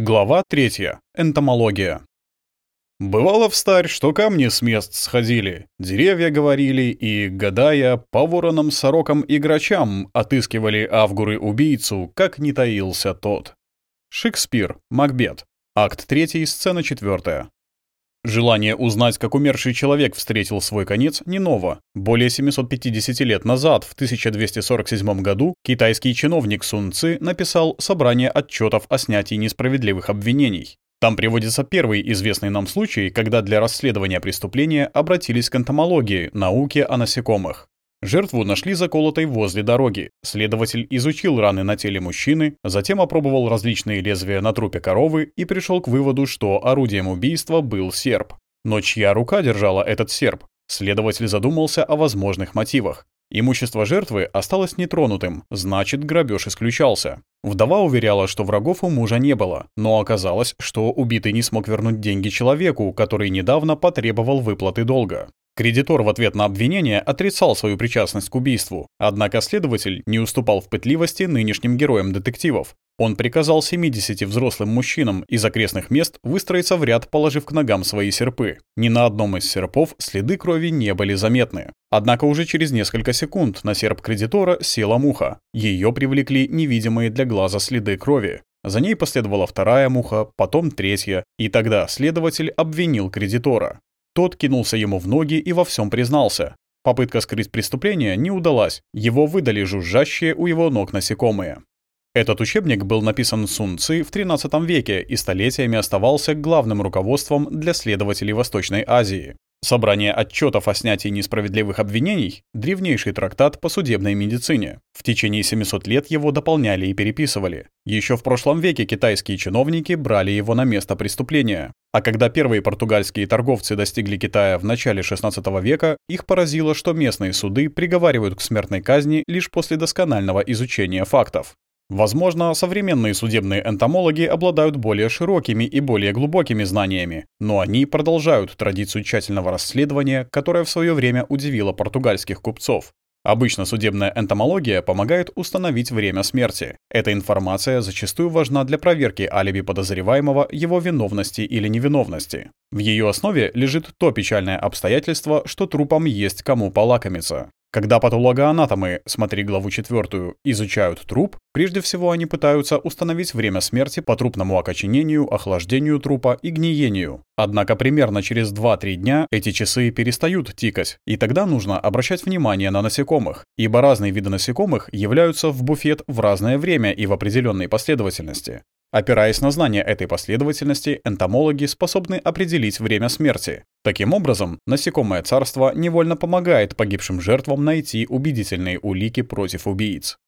Глава 3. Энтомология. Бывало в старь, что камни с мест сходили, деревья говорили и, гадая, по воронам, сорокам и грачам отыскивали Авгуры-убийцу, как не таился тот. Шекспир, Макбет. Акт 3, сцена 4. Желание узнать, как умерший человек встретил свой конец, не ново. Более 750 лет назад, в 1247 году, китайский чиновник Сун Ци написал собрание отчетов о снятии несправедливых обвинений. Там приводится первый известный нам случай, когда для расследования преступления обратились к энтомологии, науке о насекомых. Жертву нашли заколотой возле дороги. Следователь изучил раны на теле мужчины, затем опробовал различные лезвия на трупе коровы и пришел к выводу, что орудием убийства был серп. Но чья рука держала этот серп? Следователь задумался о возможных мотивах. Имущество жертвы осталось нетронутым, значит, грабеж исключался. Вдова уверяла, что врагов у мужа не было, но оказалось, что убитый не смог вернуть деньги человеку, который недавно потребовал выплаты долга. Кредитор в ответ на обвинение отрицал свою причастность к убийству, однако следователь не уступал в пытливости нынешним героям детективов. Он приказал 70 взрослым мужчинам из окрестных мест выстроиться в ряд, положив к ногам свои серпы. Ни на одном из серпов следы крови не были заметны. Однако уже через несколько секунд на серп кредитора села муха. Ее привлекли невидимые для глаза следы крови. За ней последовала вторая муха, потом третья, и тогда следователь обвинил кредитора. Тот кинулся ему в ноги и во всем признался. Попытка скрыть преступление не удалась, его выдали жужжащие у его ног насекомые. Этот учебник был написан Сун Ци в XIII веке и столетиями оставался главным руководством для следователей Восточной Азии. Собрание отчетов о снятии несправедливых обвинений – древнейший трактат по судебной медицине. В течение 700 лет его дополняли и переписывали. Еще в прошлом веке китайские чиновники брали его на место преступления. А когда первые португальские торговцы достигли Китая в начале 16 века, их поразило, что местные суды приговаривают к смертной казни лишь после досконального изучения фактов. Возможно, современные судебные энтомологи обладают более широкими и более глубокими знаниями, но они продолжают традицию тщательного расследования, которая в свое время удивила португальских купцов. Обычно судебная энтомология помогает установить время смерти. Эта информация зачастую важна для проверки алиби подозреваемого, его виновности или невиновности. В ее основе лежит то печальное обстоятельство, что трупом есть кому полакомиться. Когда патологоанатомы, смотри главу четвертую, изучают труп, прежде всего они пытаются установить время смерти по трупному окоченению, охлаждению трупа и гниению. Однако примерно через 2-3 дня эти часы перестают тикать, и тогда нужно обращать внимание на насекомых, ибо разные виды насекомых являются в буфет в разное время и в определенной последовательности. Опираясь на знание этой последовательности, энтомологи способны определить время смерти. Таким образом, насекомое царство невольно помогает погибшим жертвам найти убедительные улики против убийц.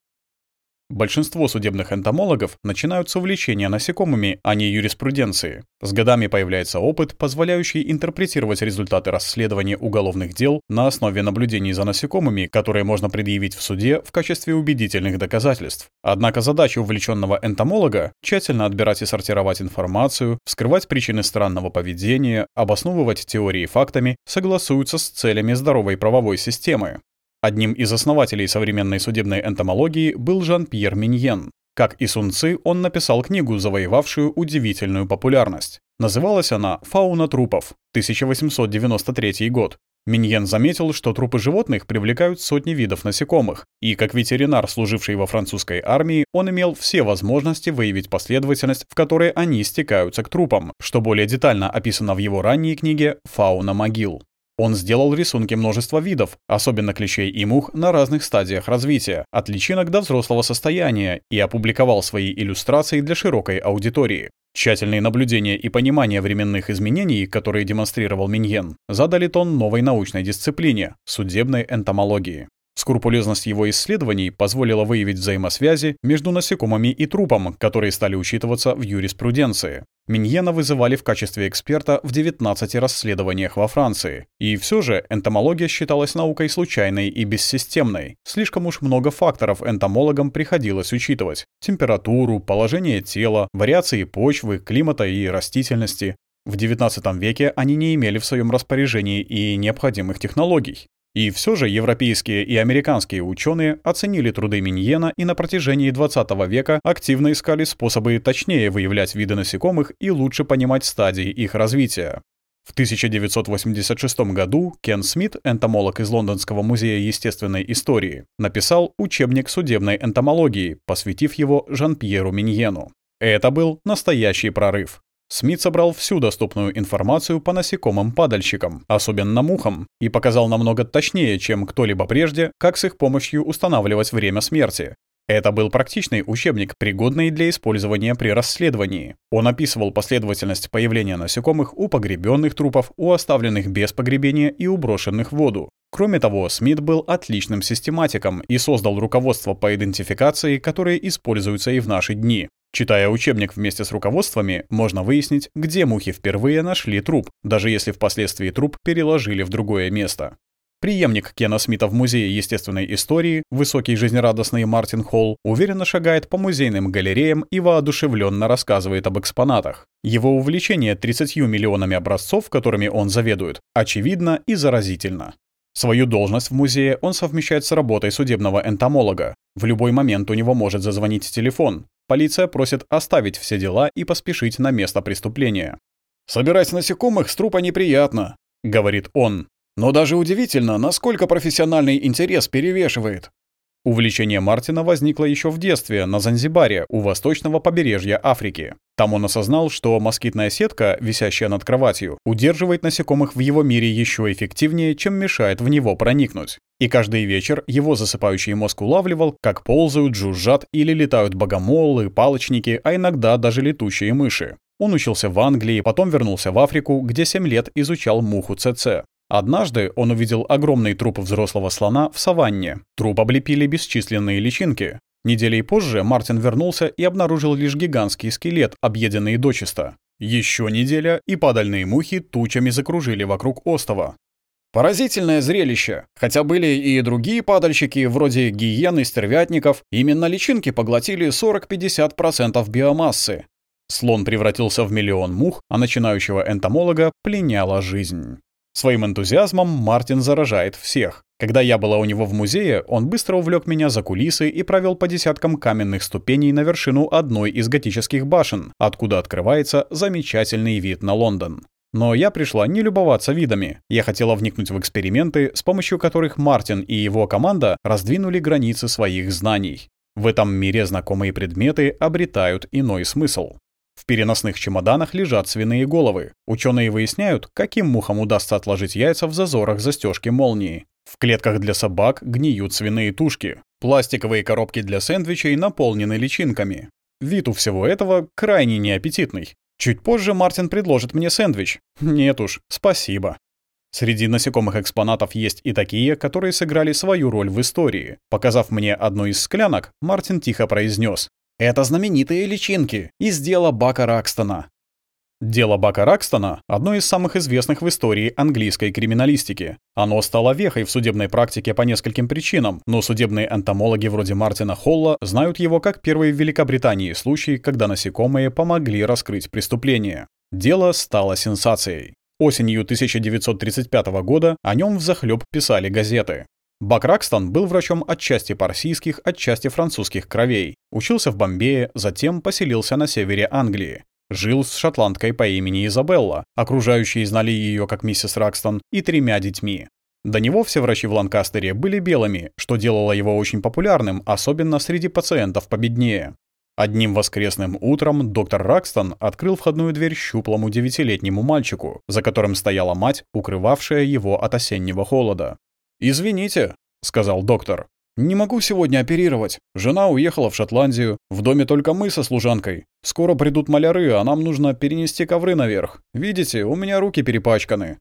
Большинство судебных энтомологов начинают с увлечения насекомыми, а не юриспруденции. С годами появляется опыт, позволяющий интерпретировать результаты расследования уголовных дел на основе наблюдений за насекомыми, которые можно предъявить в суде в качестве убедительных доказательств. Однако задача увлеченного энтомолога — тщательно отбирать и сортировать информацию, вскрывать причины странного поведения, обосновывать теории фактами, согласуются с целями здоровой правовой системы. Одним из основателей современной судебной энтомологии был Жан-Пьер Миньен. Как и Сун Ци, он написал книгу, завоевавшую удивительную популярность. Называлась она «Фауна трупов», 1893 год. Миньен заметил, что трупы животных привлекают сотни видов насекомых, и как ветеринар, служивший во французской армии, он имел все возможности выявить последовательность, в которой они стекаются к трупам, что более детально описано в его ранней книге «Фауна могил». Он сделал рисунки множества видов, особенно клещей и мух на разных стадиях развития, от личинок до взрослого состояния, и опубликовал свои иллюстрации для широкой аудитории. Тщательные наблюдения и понимание временных изменений, которые демонстрировал Миньен, задали тон новой научной дисциплине – судебной энтомологии. Скрупулезность его исследований позволила выявить взаимосвязи между насекомыми и трупом, которые стали учитываться в юриспруденции. Миньена вызывали в качестве эксперта в 19 расследованиях во Франции. И все же энтомология считалась наукой случайной и бессистемной. Слишком уж много факторов энтомологам приходилось учитывать. Температуру, положение тела, вариации почвы, климата и растительности. В XIX веке они не имели в своем распоряжении и необходимых технологий. И все же европейские и американские ученые оценили труды Миньена и на протяжении 20 века активно искали способы точнее выявлять виды насекомых и лучше понимать стадии их развития. В 1986 году Кен Смит, энтомолог из Лондонского музея естественной истории, написал учебник судебной энтомологии, посвятив его Жан-Пьеру Миньену. Это был настоящий прорыв. Смит собрал всю доступную информацию по насекомым-падальщикам, особенно мухам, и показал намного точнее, чем кто-либо прежде, как с их помощью устанавливать время смерти. Это был практичный учебник, пригодный для использования при расследовании. Он описывал последовательность появления насекомых у погребенных трупов, у оставленных без погребения и у брошенных в воду. Кроме того, Смит был отличным систематиком и создал руководство по идентификации, которые используются и в наши дни. Читая учебник вместе с руководствами, можно выяснить, где мухи впервые нашли труп, даже если впоследствии труп переложили в другое место. Приемник Кена Смита в Музее естественной истории, высокий жизнерадостный Мартин Холл, уверенно шагает по музейным галереям и воодушевленно рассказывает об экспонатах. Его увлечение 30 миллионами образцов, которыми он заведует, очевидно и заразительно. Свою должность в музее он совмещает с работой судебного энтомолога. В любой момент у него может зазвонить телефон. Полиция просит оставить все дела и поспешить на место преступления. «Собирать насекомых с трупа неприятно», — говорит он. «Но даже удивительно, насколько профессиональный интерес перевешивает. Увлечение Мартина возникло еще в детстве на Занзибаре, у восточного побережья Африки. Там он осознал, что москитная сетка, висящая над кроватью, удерживает насекомых в его мире еще эффективнее, чем мешает в него проникнуть. И каждый вечер его засыпающий мозг улавливал, как ползают, жужжат или летают богомолы, палочники, а иногда даже летучие мыши. Он учился в Англии, потом вернулся в Африку, где 7 лет изучал муху ЦЦ. Однажды он увидел огромный труп взрослого слона в саванне. Труп облепили бесчисленные личинки. Неделей позже Мартин вернулся и обнаружил лишь гигантский скелет, объеденный дочисто. Еще неделя, и падальные мухи тучами закружили вокруг остова. Поразительное зрелище. Хотя были и другие падальщики, вроде гиен и стервятников, именно личинки поглотили 40-50% биомассы. Слон превратился в миллион мух, а начинающего энтомолога пленяла жизнь. Своим энтузиазмом Мартин заражает всех. Когда я была у него в музее, он быстро увлек меня за кулисы и провел по десяткам каменных ступеней на вершину одной из готических башен, откуда открывается замечательный вид на Лондон. Но я пришла не любоваться видами. Я хотела вникнуть в эксперименты, с помощью которых Мартин и его команда раздвинули границы своих знаний. В этом мире знакомые предметы обретают иной смысл. Переносных чемоданах лежат свиные головы. Ученые выясняют, каким мухам удастся отложить яйца в зазорах застежки молнии. В клетках для собак гниют свиные тушки. Пластиковые коробки для сэндвичей наполнены личинками. Вид у всего этого крайне неаппетитный. Чуть позже Мартин предложит мне сэндвич. Нет уж, спасибо. Среди насекомых экспонатов есть и такие, которые сыграли свою роль в истории. Показав мне одну из склянок, Мартин тихо произнес: это знаменитые личинки из дела Бака Ракстона. Дело Бака Ракстона – одно из самых известных в истории английской криминалистики. Оно стало вехой в судебной практике по нескольким причинам, но судебные энтомологи вроде Мартина Холла знают его как первый в Великобритании случай, когда насекомые помогли раскрыть преступление. Дело стало сенсацией. Осенью 1935 года о нем взахлеб писали газеты. Бак Ракстон был врачом отчасти парсийских, отчасти французских кровей. Учился в Бомбее, затем поселился на севере Англии. Жил с шотландкой по имени Изабелла, окружающие знали ее как миссис Ракстон, и тремя детьми. До него все врачи в Ланкастере были белыми, что делало его очень популярным, особенно среди пациентов победнее. Одним воскресным утром доктор Ракстон открыл входную дверь щуплому девятилетнему мальчику, за которым стояла мать, укрывавшая его от осеннего холода. «Извините», — сказал доктор. «Не могу сегодня оперировать. Жена уехала в Шотландию. В доме только мы со служанкой. Скоро придут маляры, а нам нужно перенести ковры наверх. Видите, у меня руки перепачканы».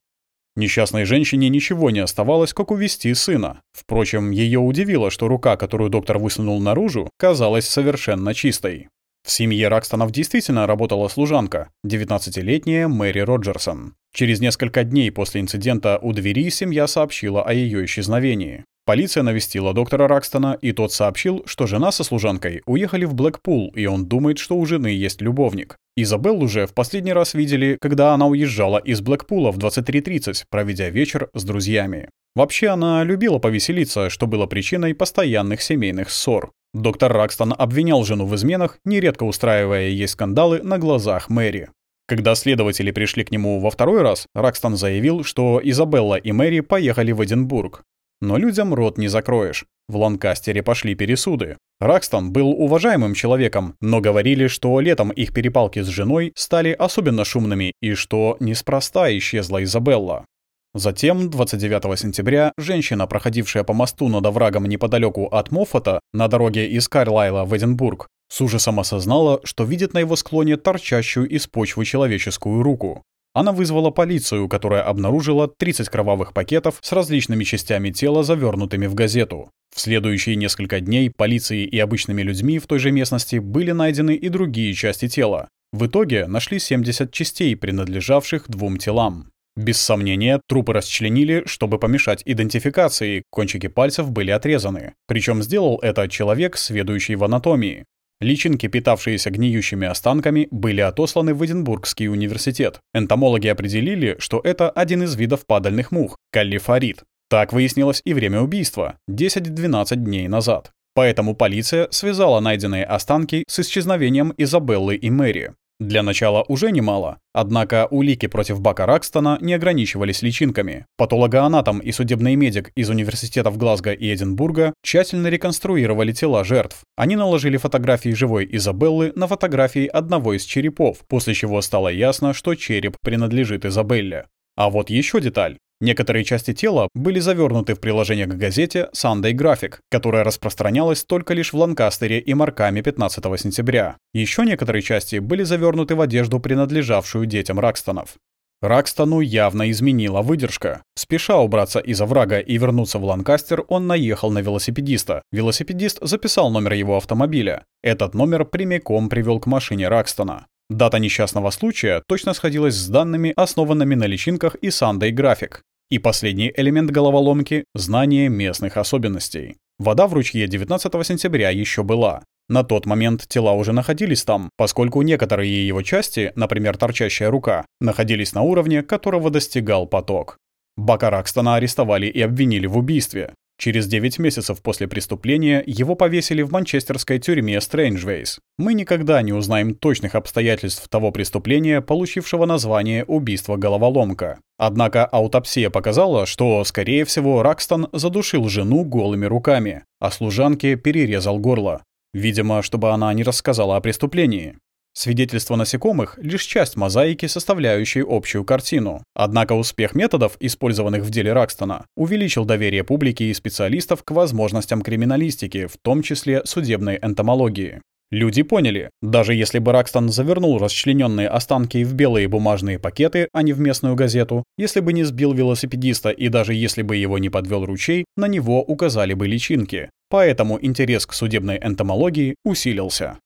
Несчастной женщине ничего не оставалось, как увести сына. Впрочем, ее удивило, что рука, которую доктор высунул наружу, казалась совершенно чистой. В семье Ракстонов действительно работала служанка, 19-летняя Мэри Роджерсон. Через несколько дней после инцидента у двери семья сообщила о ее исчезновении. Полиция навестила доктора Ракстона, и тот сообщил, что жена со служанкой уехали в Блэкпул, и он думает, что у жены есть любовник. Изабеллу уже в последний раз видели, когда она уезжала из Блэкпула в 23.30, проведя вечер с друзьями. Вообще она любила повеселиться, что было причиной постоянных семейных ссор. Доктор Ракстон обвинял жену в изменах, нередко устраивая ей скандалы на глазах Мэри. Когда следователи пришли к нему во второй раз, Ракстон заявил, что Изабелла и Мэри поехали в Эдинбург. Но людям рот не закроешь. В Ланкастере пошли пересуды. Ракстон был уважаемым человеком, но говорили, что летом их перепалки с женой стали особенно шумными и что неспроста исчезла Изабелла. Затем, 29 сентября, женщина, проходившая по мосту над оврагом неподалеку от Моффата на дороге из Карлайла в Эдинбург, с ужасом осознала, что видит на его склоне торчащую из почвы человеческую руку. Она вызвала полицию, которая обнаружила 30 кровавых пакетов с различными частями тела, завернутыми в газету. В следующие несколько дней полицией и обычными людьми в той же местности были найдены и другие части тела. В итоге нашли 70 частей, принадлежавших двум телам. Без сомнения, трупы расчленили, чтобы помешать идентификации, кончики пальцев были отрезаны. Причем сделал это человек, сведущий в анатомии. Личинки, питавшиеся гниющими останками, были отосланы в Эдинбургский университет. Энтомологи определили, что это один из видов падальных мух – каллифорит. Так выяснилось и время убийства – 10-12 дней назад. Поэтому полиция связала найденные останки с исчезновением Изабеллы и Мэри. Для начала уже немало, однако улики против Бака Ракстона не ограничивались личинками. Патологоанатом и судебный медик из университетов Глазго и Эдинбурга тщательно реконструировали тела жертв. Они наложили фотографии живой Изабеллы на фотографии одного из черепов, после чего стало ясно, что череп принадлежит Изабелле. А вот еще деталь. Некоторые части тела были завернуты в приложение к газете Sunday Graphic, которая распространялась только лишь в Ланкастере и Маркаме 15 сентября. Еще некоторые части были завернуты в одежду, принадлежавшую детям Ракстонов. Ракстону явно изменила выдержка. Спеша убраться из оврага и вернуться в Ланкастер, он наехал на велосипедиста. Велосипедист записал номер его автомобиля. Этот номер прямиком привел к машине Ракстона. Дата несчастного случая точно сходилась с данными, основанными на личинках и Sunday Graphic. И последний элемент головоломки — знание местных особенностей. Вода в ручье 19 сентября еще была. На тот момент тела уже находились там, поскольку некоторые его части, например, торчащая рука, находились на уровне, которого достигал поток. Бака Ракстона арестовали и обвинили в убийстве. Через 9 месяцев после преступления его повесили в манчестерской тюрьме Стрэнджвейс. Мы никогда не узнаем точных обстоятельств того преступления, получившего название «убийство-головоломка». Однако аутопсия показала, что, скорее всего, Ракстон задушил жену голыми руками, а служанке перерезал горло. Видимо, чтобы она не рассказала о преступлении. Свидетельства насекомых — лишь часть мозаики, составляющей общую картину. Однако успех методов, использованных в деле Ракстона, увеличил доверие публики и специалистов к возможностям криминалистики, в том числе судебной энтомологии. Люди поняли, даже если бы Ракстон завернул расчлененные останки в белые бумажные пакеты, а не в местную газету, если бы не сбил велосипедиста и даже если бы его не подвел ручей, на него указали бы личинки. Поэтому интерес к судебной энтомологии усилился.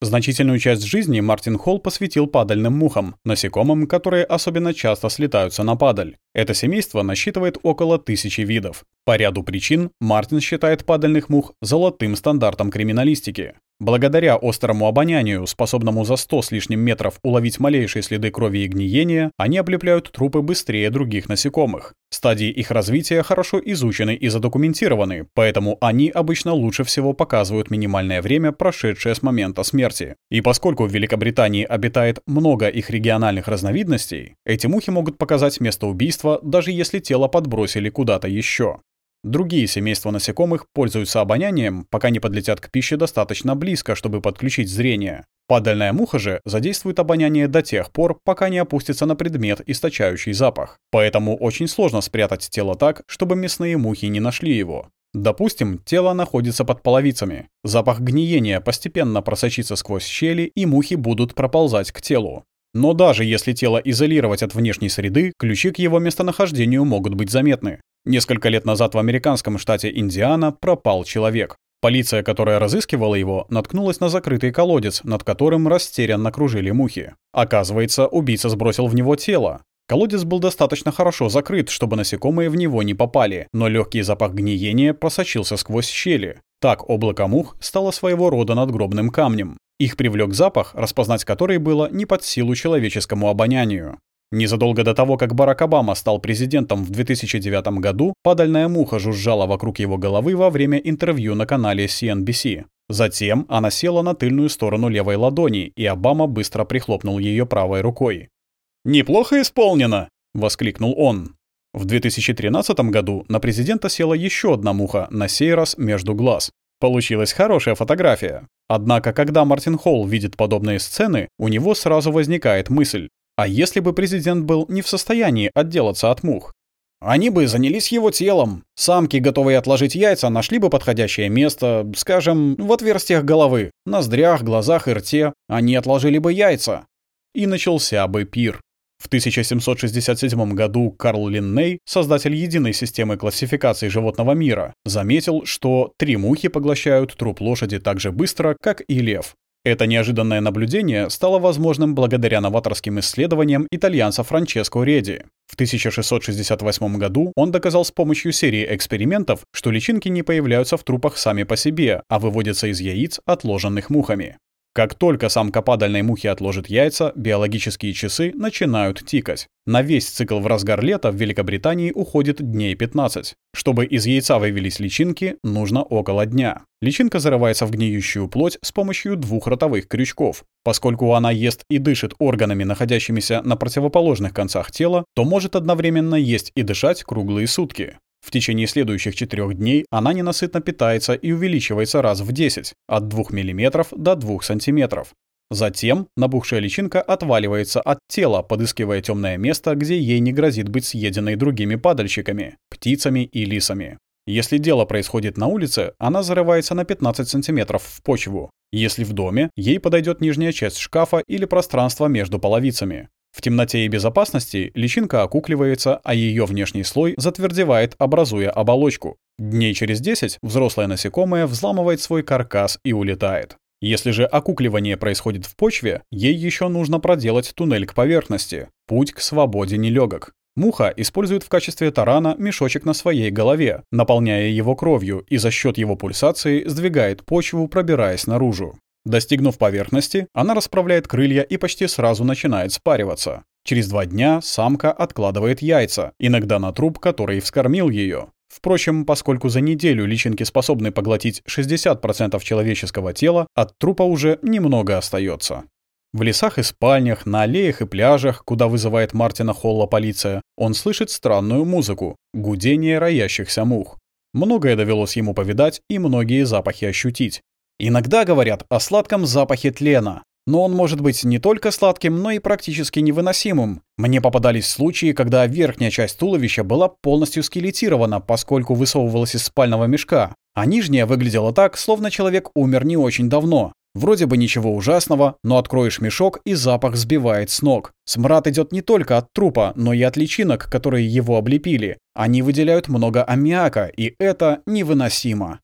Значительную часть жизни Мартин Холл посвятил падальным мухам, насекомым, которые особенно часто слетаются на падаль. Это семейство насчитывает около тысячи видов. По ряду причин Мартин считает падальных мух золотым стандартом криминалистики. Благодаря острому обонянию, способному за 100 с лишним метров уловить малейшие следы крови и гниения, они облепляют трупы быстрее других насекомых. Стадии их развития хорошо изучены и задокументированы, поэтому они обычно лучше всего показывают минимальное время, прошедшее с момента смерти. И поскольку в Великобритании обитает много их региональных разновидностей, эти мухи могут показать место убийства, даже если тело подбросили куда-то еще. Другие семейства насекомых пользуются обонянием, пока не подлетят к пище достаточно близко, чтобы подключить зрение. Падальная муха же задействует обоняние до тех пор, пока не опустится на предмет, источающий запах. Поэтому очень сложно спрятать тело так, чтобы мясные мухи не нашли его. Допустим, тело находится под половицами. Запах гниения постепенно просочится сквозь щели, и мухи будут проползать к телу. Но даже если тело изолировать от внешней среды, ключи к его местонахождению могут быть заметны. Несколько лет назад в американском штате Индиана пропал человек. Полиция, которая разыскивала его, наткнулась на закрытый колодец, над которым растерянно кружили мухи. Оказывается, убийца сбросил в него тело. Колодец был достаточно хорошо закрыт, чтобы насекомые в него не попали, но легкий запах гниения просочился сквозь щели. Так облако мух стало своего рода надгробным камнем. Их привлек запах, распознать который было не под силу человеческому обонянию. Незадолго до того, как Барак Обама стал президентом в 2009 году, падальная муха жужжала вокруг его головы во время интервью на канале CNBC. Затем она села на тыльную сторону левой ладони, и Обама быстро прихлопнул ее правой рукой. «Неплохо исполнено!» — воскликнул он. В 2013 году на президента села еще одна муха, на сей раз между глаз. Получилась хорошая фотография. Однако, когда Мартин Холл видит подобные сцены, у него сразу возникает мысль, а если бы президент был не в состоянии отделаться от мух? Они бы занялись его телом. Самки, готовые отложить яйца, нашли бы подходящее место, скажем, в отверстиях головы, ноздрях, глазах и рте. Они отложили бы яйца. И начался бы пир. В 1767 году Карл Линней, создатель единой системы классификации животного мира, заметил, что три мухи поглощают труп лошади так же быстро, как и лев. Это неожиданное наблюдение стало возможным благодаря новаторским исследованиям итальянца Франческо Реди. В 1668 году он доказал с помощью серии экспериментов, что личинки не появляются в трупах сами по себе, а выводятся из яиц, отложенных мухами. Как только самка падальной мухи отложит яйца, биологические часы начинают тикать. На весь цикл в разгар лета в Великобритании уходит дней 15. Чтобы из яйца вывелись личинки, нужно около дня. Личинка зарывается в гниющую плоть с помощью двух ротовых крючков. Поскольку она ест и дышит органами, находящимися на противоположных концах тела, то может одновременно есть и дышать круглые сутки. В течение следующих четырех дней она ненасытно питается и увеличивается раз в 10, от 2 мм до 2 см. Затем набухшая личинка отваливается от тела, подыскивая темное место, где ей не грозит быть съеденной другими падальщиками, птицами и лисами. Если дело происходит на улице, она зарывается на 15 сантиметров в почву. Если в доме, ей подойдет нижняя часть шкафа или пространство между половицами. В темноте и безопасности личинка окукливается, а ее внешний слой затвердевает, образуя оболочку. Дней через 10 взрослое насекомое взламывает свой каркас и улетает. Если же окукливание происходит в почве, ей еще нужно проделать туннель к поверхности. Путь к свободе нелегок. Муха использует в качестве тарана мешочек на своей голове, наполняя его кровью и за счет его пульсации сдвигает почву, пробираясь наружу. Достигнув поверхности, она расправляет крылья и почти сразу начинает спариваться. Через два дня самка откладывает яйца, иногда на труп, который вскормил ее. Впрочем, поскольку за неделю личинки способны поглотить 60% человеческого тела, от трупа уже немного остается. В лесах и спальнях, на аллеях и пляжах, куда вызывает Мартина Холла полиция, он слышит странную музыку — гудение роящихся мух. Многое довелось ему повидать и многие запахи ощутить. Иногда говорят о сладком запахе тлена, но он может быть не только сладким, но и практически невыносимым. Мне попадались случаи, когда верхняя часть туловища была полностью скелетирована, поскольку высовывалась из спального мешка, а нижняя выглядела так, словно человек умер не очень давно. Вроде бы ничего ужасного, но откроешь мешок, и запах сбивает с ног. Смрад идет не только от трупа, но и от личинок, которые его облепили. Они выделяют много аммиака, и это невыносимо.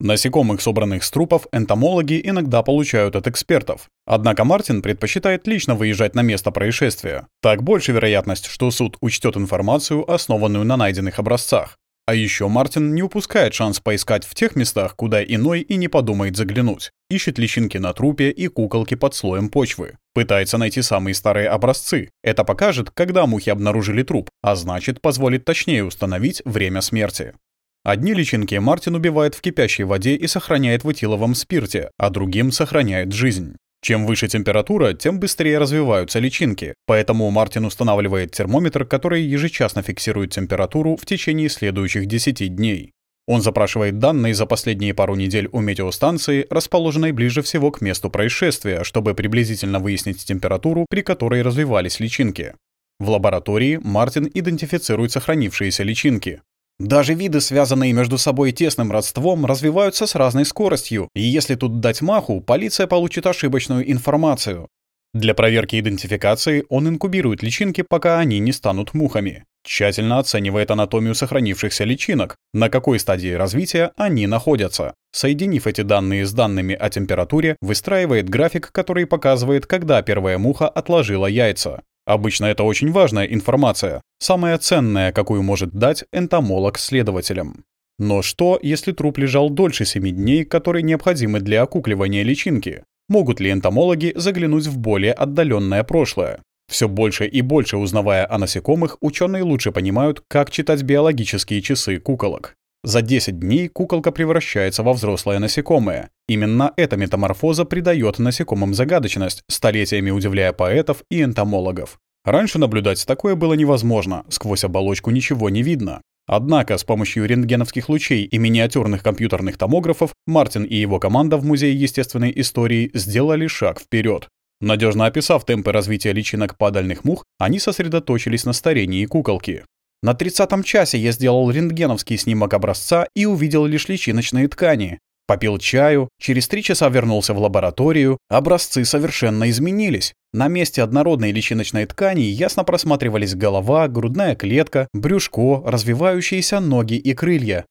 Насекомых, собранных с трупов, энтомологи иногда получают от экспертов. Однако Мартин предпочитает лично выезжать на место происшествия. Так больше вероятность, что суд учтет информацию, основанную на найденных образцах. А еще Мартин не упускает шанс поискать в тех местах, куда иной и не подумает заглянуть. Ищет личинки на трупе и куколки под слоем почвы. Пытается найти самые старые образцы. Это покажет, когда мухи обнаружили труп, а значит позволит точнее установить время смерти. Одни личинки Мартин убивает в кипящей воде и сохраняет в этиловом спирте, а другим сохраняет жизнь. Чем выше температура, тем быстрее развиваются личинки, поэтому Мартин устанавливает термометр, который ежечасно фиксирует температуру в течение следующих 10 дней. Он запрашивает данные за последние пару недель у метеостанции, расположенной ближе всего к месту происшествия, чтобы приблизительно выяснить температуру, при которой развивались личинки. В лаборатории Мартин идентифицирует сохранившиеся личинки. Даже виды, связанные между собой тесным родством, развиваются с разной скоростью, и если тут дать маху, полиция получит ошибочную информацию. Для проверки идентификации он инкубирует личинки, пока они не станут мухами. Тщательно оценивает анатомию сохранившихся личинок, на какой стадии развития они находятся. Соединив эти данные с данными о температуре, выстраивает график, который показывает, когда первая муха отложила яйца. Обычно это очень важная информация, самая ценная, какую может дать энтомолог следователям. Но что, если труп лежал дольше 7 дней, которые необходимы для окукливания личинки? Могут ли энтомологи заглянуть в более отдаленное прошлое? Все больше и больше узнавая о насекомых, ученые лучше понимают, как читать биологические часы куколок. За 10 дней куколка превращается во взрослое насекомое. Именно эта метаморфоза придает насекомым загадочность, столетиями удивляя поэтов и энтомологов. Раньше наблюдать такое было невозможно, сквозь оболочку ничего не видно. Однако с помощью рентгеновских лучей и миниатюрных компьютерных томографов Мартин и его команда в Музее естественной истории сделали шаг вперед. Надежно описав темпы развития личинок падальных мух, они сосредоточились на старении куколки. На 30-м часе я сделал рентгеновский снимок образца и увидел лишь личиночные ткани. Попил чаю, через три часа вернулся в лабораторию, образцы совершенно изменились. На месте однородной личиночной ткани ясно просматривались голова, грудная клетка, брюшко, развивающиеся ноги и крылья.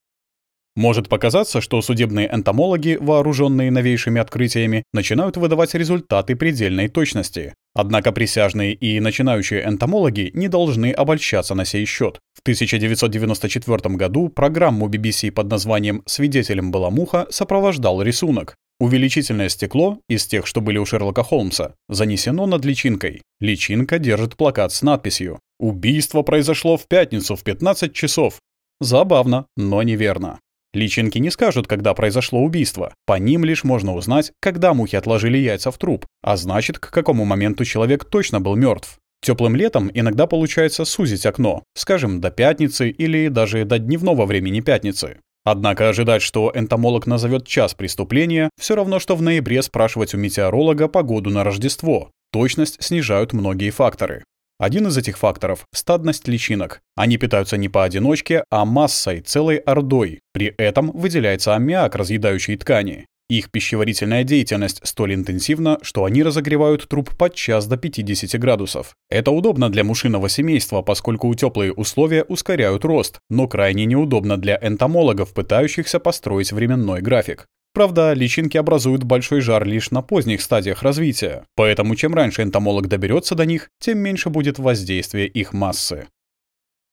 Может показаться, что судебные энтомологи, вооруженные новейшими открытиями, начинают выдавать результаты предельной точности. Однако присяжные и начинающие энтомологи не должны обольщаться на сей счет. В 1994 году программу BBC под названием «Свидетелем была муха» сопровождал рисунок. Увеличительное стекло, из тех, что были у Шерлока Холмса, занесено над личинкой. Личинка держит плакат с надписью «Убийство произошло в пятницу в 15 часов». Забавно, но неверно. Личинки не скажут, когда произошло убийство. По ним лишь можно узнать, когда мухи отложили яйца в труп, а значит, к какому моменту человек точно был мертв. Теплым летом иногда получается сузить окно, скажем, до пятницы или даже до дневного времени пятницы. Однако ожидать, что энтомолог назовет час преступления, все равно, что в ноябре спрашивать у метеоролога погоду на Рождество. Точность снижают многие факторы. Один из этих факторов – стадность личинок. Они питаются не поодиночке, а массой, целой ордой. При этом выделяется аммиак, разъедающий ткани. Их пищеварительная деятельность столь интенсивна, что они разогревают труп подчас до 50 градусов. Это удобно для мушиного семейства, поскольку теплые условия ускоряют рост, но крайне неудобно для энтомологов, пытающихся построить временной график. Правда, личинки образуют большой жар лишь на поздних стадиях развития, поэтому чем раньше энтомолог доберется до них, тем меньше будет воздействие их массы.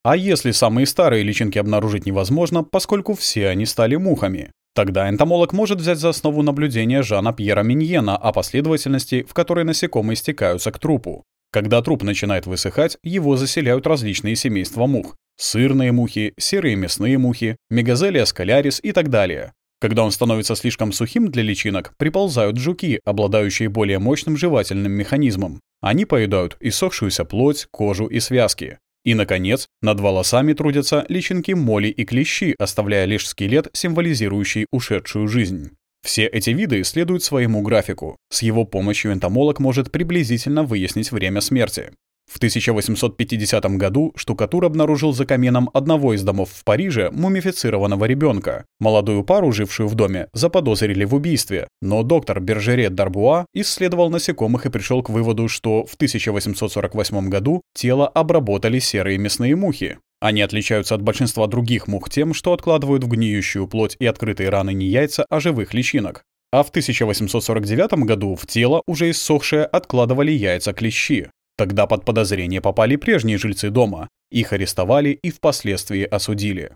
А если самые старые личинки обнаружить невозможно, поскольку все они стали мухами? Тогда энтомолог может взять за основу наблюдения Жана Пьера Миньена о последовательности, в которой насекомые стекаются к трупу. Когда труп начинает высыхать, его заселяют различные семейства мух. Сырные мухи, серые мясные мухи, мегазелия скалярис и так далее. Когда он становится слишком сухим для личинок, приползают жуки, обладающие более мощным жевательным механизмом. Они поедают иссохшуюся плоть, кожу и связки. И, наконец, над волосами трудятся личинки моли и клещи, оставляя лишь скелет, символизирующий ушедшую жизнь. Все эти виды следуют своему графику. С его помощью энтомолог может приблизительно выяснить время смерти. В 1850 году штукатур обнаружил за камином одного из домов в Париже мумифицированного ребенка. Молодую пару, жившую в доме, заподозрили в убийстве, но доктор Бержере Дарбуа исследовал насекомых и пришел к выводу, что в 1848 году тело обработали серые мясные мухи. Они отличаются от большинства других мух тем, что откладывают в гниющую плоть и открытые раны не яйца, а живых личинок. А в 1849 году в тело, уже иссохшее, откладывали яйца клещи. Тогда под подозрение попали прежние жильцы дома. Их арестовали и впоследствии осудили.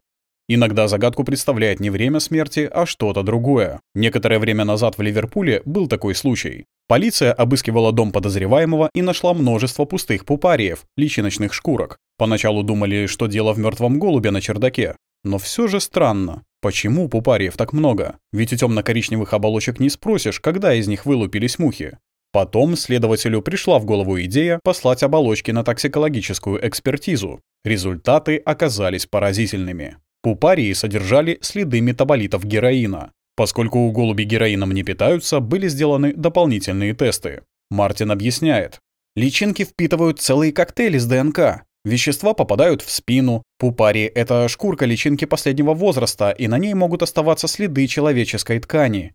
Иногда загадку представляет не время смерти, а что-то другое. Некоторое время назад в Ливерпуле был такой случай. Полиция обыскивала дом подозреваемого и нашла множество пустых пупариев, личиночных шкурок. Поначалу думали, что дело в мертвом голубе на чердаке. Но все же странно. Почему пупариев так много? Ведь у темно-коричневых оболочек не спросишь, когда из них вылупились мухи. Потом следователю пришла в голову идея послать оболочки на токсикологическую экспертизу. Результаты оказались поразительными. Пупарии содержали следы метаболитов героина. Поскольку у голуби героином не питаются, были сделаны дополнительные тесты. Мартин объясняет. Личинки впитывают целые коктейли с ДНК. Вещества попадают в спину. Пупари — это шкурка личинки последнего возраста, и на ней могут оставаться следы человеческой ткани.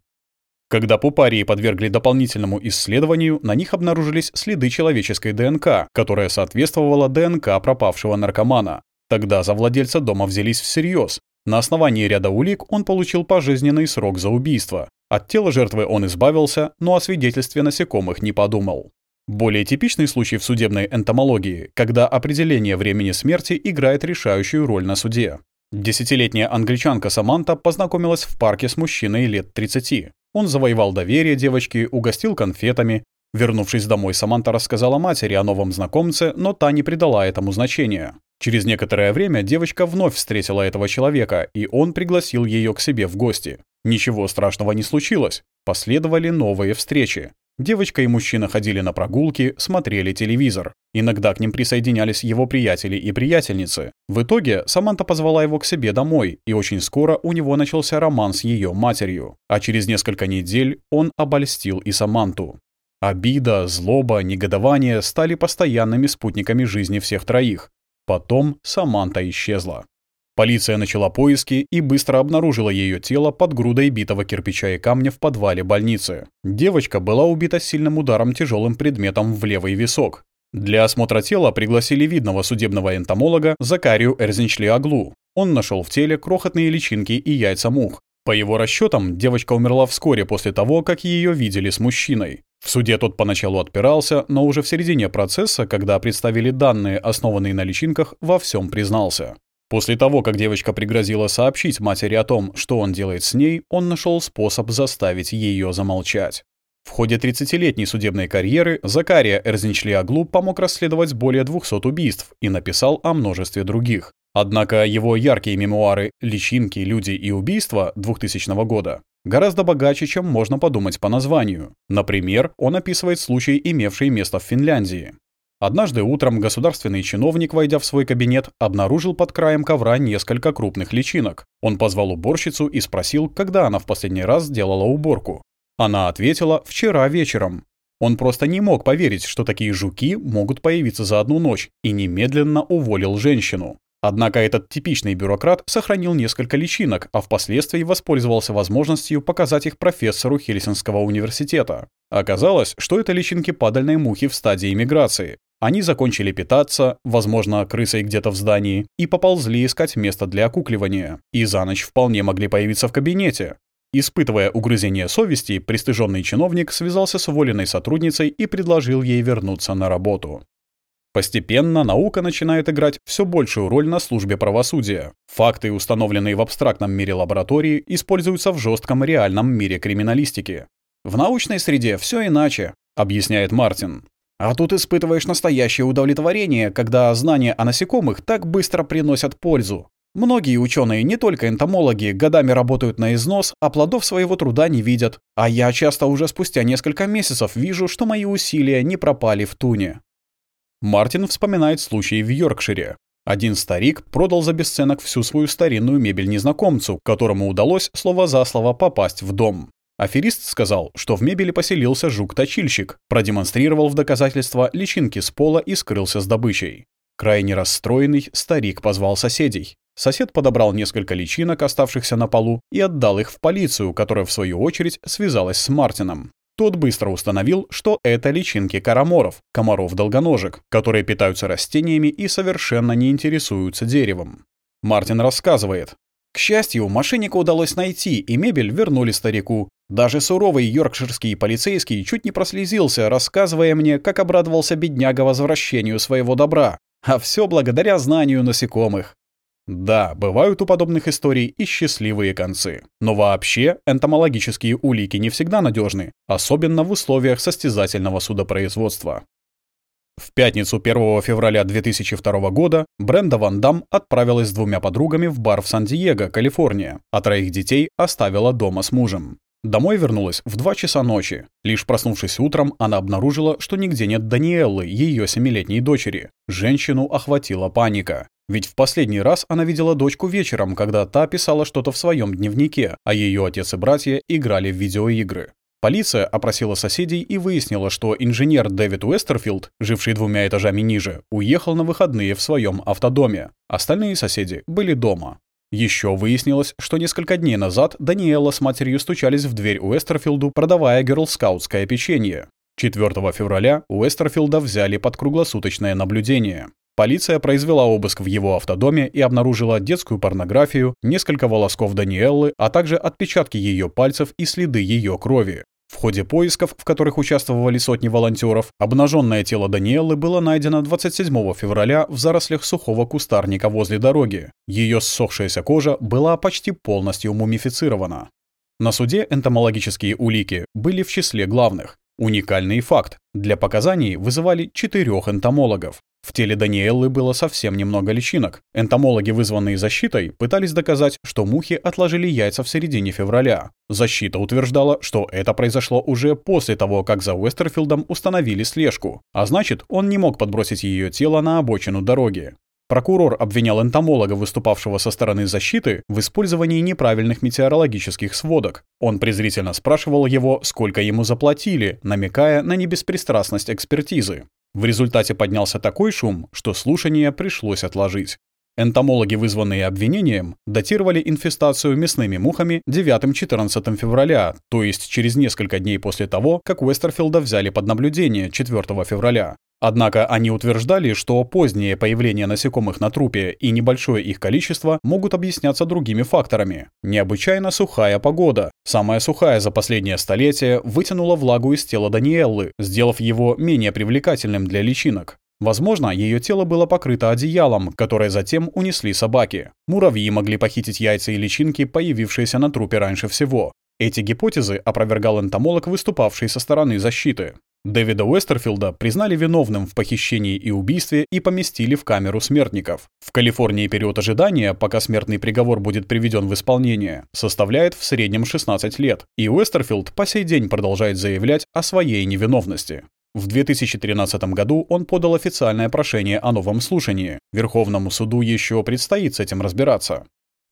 Когда пупарии подвергли дополнительному исследованию, на них обнаружились следы человеческой ДНК, которая соответствовала ДНК пропавшего наркомана. Тогда за владельца дома взялись всерьез. На основании ряда улик он получил пожизненный срок за убийство. От тела жертвы он избавился, но о свидетельстве насекомых не подумал. Более типичный случай в судебной энтомологии, когда определение времени смерти играет решающую роль на суде. Десятилетняя англичанка Саманта познакомилась в парке с мужчиной лет 30. Он завоевал доверие девочки, угостил конфетами. Вернувшись домой, Саманта рассказала матери о новом знакомце, но та не придала этому значения. Через некоторое время девочка вновь встретила этого человека, и он пригласил ее к себе в гости. Ничего страшного не случилось. Последовали новые встречи. Девочка и мужчина ходили на прогулки, смотрели телевизор. Иногда к ним присоединялись его приятели и приятельницы. В итоге Саманта позвала его к себе домой, и очень скоро у него начался роман с ее матерью. А через несколько недель он обольстил и Саманту. Обида, злоба, негодование стали постоянными спутниками жизни всех троих. Потом Саманта исчезла. Полиция начала поиски и быстро обнаружила ее тело под грудой битого кирпича и камня в подвале больницы. Девочка была убита сильным ударом тяжелым предметом в левый висок. Для осмотра тела пригласили видного судебного энтомолога Закарию Эрзеншли-Аглу. Он нашел в теле крохотные личинки и яйца мух. По его расчетам, девочка умерла вскоре после того, как ее видели с мужчиной. В суде тот поначалу отпирался, но уже в середине процесса, когда представили данные, основанные на личинках, во всем признался. После того, как девочка пригрозила сообщить матери о том, что он делает с ней, он нашел способ заставить ее замолчать. В ходе 30-летней судебной карьеры Закария Эрзинчли-Аглу помог расследовать более 200 убийств и написал о множестве других. Однако его яркие мемуары «Личинки, люди и убийства» 2000 года гораздо богаче, чем можно подумать по названию. Например, он описывает случай, имевший место в Финляндии. Однажды утром государственный чиновник, войдя в свой кабинет, обнаружил под краем ковра несколько крупных личинок. Он позвал уборщицу и спросил, когда она в последний раз делала уборку. Она ответила «вчера вечером». Он просто не мог поверить, что такие жуки могут появиться за одну ночь, и немедленно уволил женщину. Однако этот типичный бюрократ сохранил несколько личинок, а впоследствии воспользовался возможностью показать их профессору Хельсинского университета. Оказалось, что это личинки падальной мухи в стадии миграции. Они закончили питаться, возможно, крысой где-то в здании, и поползли искать место для окукливания. И за ночь вполне могли появиться в кабинете. Испытывая угрызение совести, пристыженный чиновник связался с уволенной сотрудницей и предложил ей вернуться на работу. Постепенно наука начинает играть все большую роль на службе правосудия. Факты, установленные в абстрактном мире лаборатории, используются в жестком реальном мире криминалистики. В научной среде все иначе, объясняет Мартин. А тут испытываешь настоящее удовлетворение, когда знания о насекомых так быстро приносят пользу. Многие ученые, не только энтомологи, годами работают на износ, а плодов своего труда не видят. А я часто уже спустя несколько месяцев вижу, что мои усилия не пропали в туне. Мартин вспоминает случай в Йоркшире. Один старик продал за бесценок всю свою старинную мебель незнакомцу, которому удалось слово за слово попасть в дом. Аферист сказал, что в мебели поселился жук-точильщик, продемонстрировал в доказательство личинки с пола и скрылся с добычей. Крайне расстроенный старик позвал соседей. Сосед подобрал несколько личинок, оставшихся на полу, и отдал их в полицию, которая, в свою очередь, связалась с Мартином. Тот быстро установил, что это личинки караморов, комаров-долгоножек, которые питаются растениями и совершенно не интересуются деревом. Мартин рассказывает. К счастью, мошенника удалось найти, и мебель вернули старику. Даже суровый йоркширский полицейский чуть не прослезился, рассказывая мне, как обрадовался бедняга возвращению своего добра. А все благодаря знанию насекомых. Да, бывают у подобных историй и счастливые концы. Но вообще энтомологические улики не всегда надежны, особенно в условиях состязательного судопроизводства. В пятницу 1 февраля 2002 года Бренда Ван Дам отправилась с двумя подругами в бар в Сан-Диего, Калифорния, а троих детей оставила дома с мужем. Домой вернулась в 2 часа ночи. Лишь проснувшись утром, она обнаружила, что нигде нет Даниэллы, ее семилетней дочери. Женщину охватила паника. Ведь в последний раз она видела дочку вечером, когда та писала что-то в своем дневнике, а ее отец и братья играли в видеоигры. Полиция опросила соседей и выяснила, что инженер Дэвид Уэстерфилд, живший двумя этажами ниже, уехал на выходные в своем автодоме. Остальные соседи были дома. Еще выяснилось, что несколько дней назад Даниэла с матерью стучались в дверь Уэстерфилду, продавая герлскаутское печенье. 4 февраля Уэстерфилда взяли под круглосуточное наблюдение. Полиция произвела обыск в его автодоме и обнаружила детскую порнографию, несколько волосков Даниэллы, а также отпечатки ее пальцев и следы ее крови. В ходе поисков, в которых участвовали сотни волонтеров, обнаженное тело Даниэллы было найдено 27 февраля в зарослях сухого кустарника возле дороги. Ее ссохшаяся кожа была почти полностью мумифицирована. На суде энтомологические улики были в числе главных. Уникальный факт. Для показаний вызывали четырех энтомологов. В теле Даниэллы было совсем немного личинок. Энтомологи, вызванные защитой, пытались доказать, что мухи отложили яйца в середине февраля. Защита утверждала, что это произошло уже после того, как за Уэстерфилдом установили слежку, а значит, он не мог подбросить ее тело на обочину дороги. Прокурор обвинял энтомолога, выступавшего со стороны защиты, в использовании неправильных метеорологических сводок. Он презрительно спрашивал его, сколько ему заплатили, намекая на небеспристрастность экспертизы. В результате поднялся такой шум, что слушание пришлось отложить. Энтомологи, вызванные обвинением, датировали инфестацию мясными мухами 9-14 февраля, то есть через несколько дней после того, как Уэстерфилда взяли под наблюдение 4 февраля. Однако они утверждали, что позднее появление насекомых на трупе и небольшое их количество могут объясняться другими факторами. Необычайно сухая погода. Самая сухая за последнее столетие вытянула влагу из тела Даниэллы, сделав его менее привлекательным для личинок. Возможно, ее тело было покрыто одеялом, которое затем унесли собаки. Муравьи могли похитить яйца и личинки, появившиеся на трупе раньше всего. Эти гипотезы опровергал энтомолог, выступавший со стороны защиты. Дэвида Уэстерфилда признали виновным в похищении и убийстве и поместили в камеру смертников. В Калифорнии период ожидания, пока смертный приговор будет приведен в исполнение, составляет в среднем 16 лет, и Уэстерфилд по сей день продолжает заявлять о своей невиновности. В 2013 году он подал официальное прошение о новом слушании. Верховному суду еще предстоит с этим разбираться.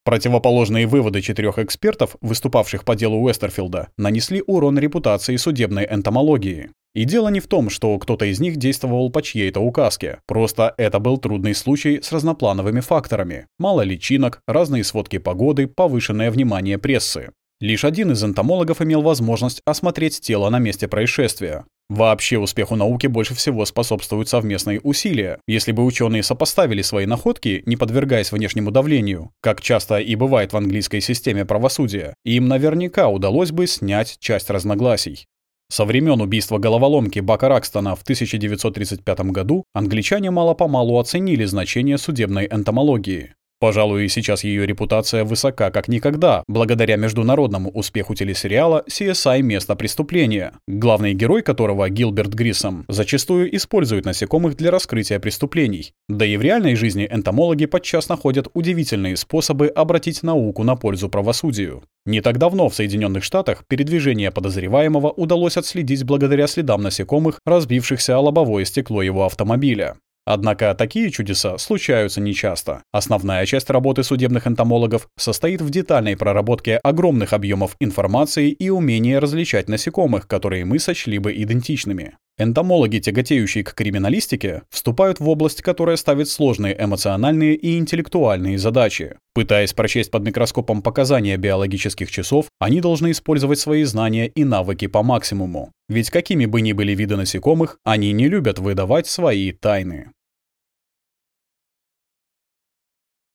Противоположные выводы четырех экспертов, выступавших по делу Уэстерфилда, нанесли урон репутации судебной энтомологии. И дело не в том, что кто-то из них действовал по чьей-то указке. Просто это был трудный случай с разноплановыми факторами. Мало личинок, разные сводки погоды, повышенное внимание прессы. Лишь один из энтомологов имел возможность осмотреть тело на месте происшествия. Вообще успеху науки больше всего способствуют совместные усилия. Если бы ученые сопоставили свои находки, не подвергаясь внешнему давлению, как часто и бывает в английской системе правосудия, им наверняка удалось бы снять часть разногласий. Со времен убийства головоломки Бака Ракстона в 1935 году англичане мало-помалу оценили значение судебной энтомологии. Пожалуй, сейчас ее репутация высока как никогда, благодаря международному успеху телесериала CSI «Место преступления», главный герой которого, Гилберт Гриссом, зачастую использует насекомых для раскрытия преступлений. Да и в реальной жизни энтомологи подчас находят удивительные способы обратить науку на пользу правосудию. Не так давно в Соединенных Штатах передвижение подозреваемого удалось отследить благодаря следам насекомых, разбившихся о лобовое стекло его автомобиля. Однако такие чудеса случаются нечасто. Основная часть работы судебных энтомологов состоит в детальной проработке огромных объемов информации и умении различать насекомых, которые мы сочли бы идентичными. Энтомологи, тяготеющие к криминалистике, вступают в область, которая ставит сложные эмоциональные и интеллектуальные задачи. Пытаясь прочесть под микроскопом показания биологических часов, они должны использовать свои знания и навыки по максимуму. Ведь какими бы ни были виды насекомых, они не любят выдавать свои тайны.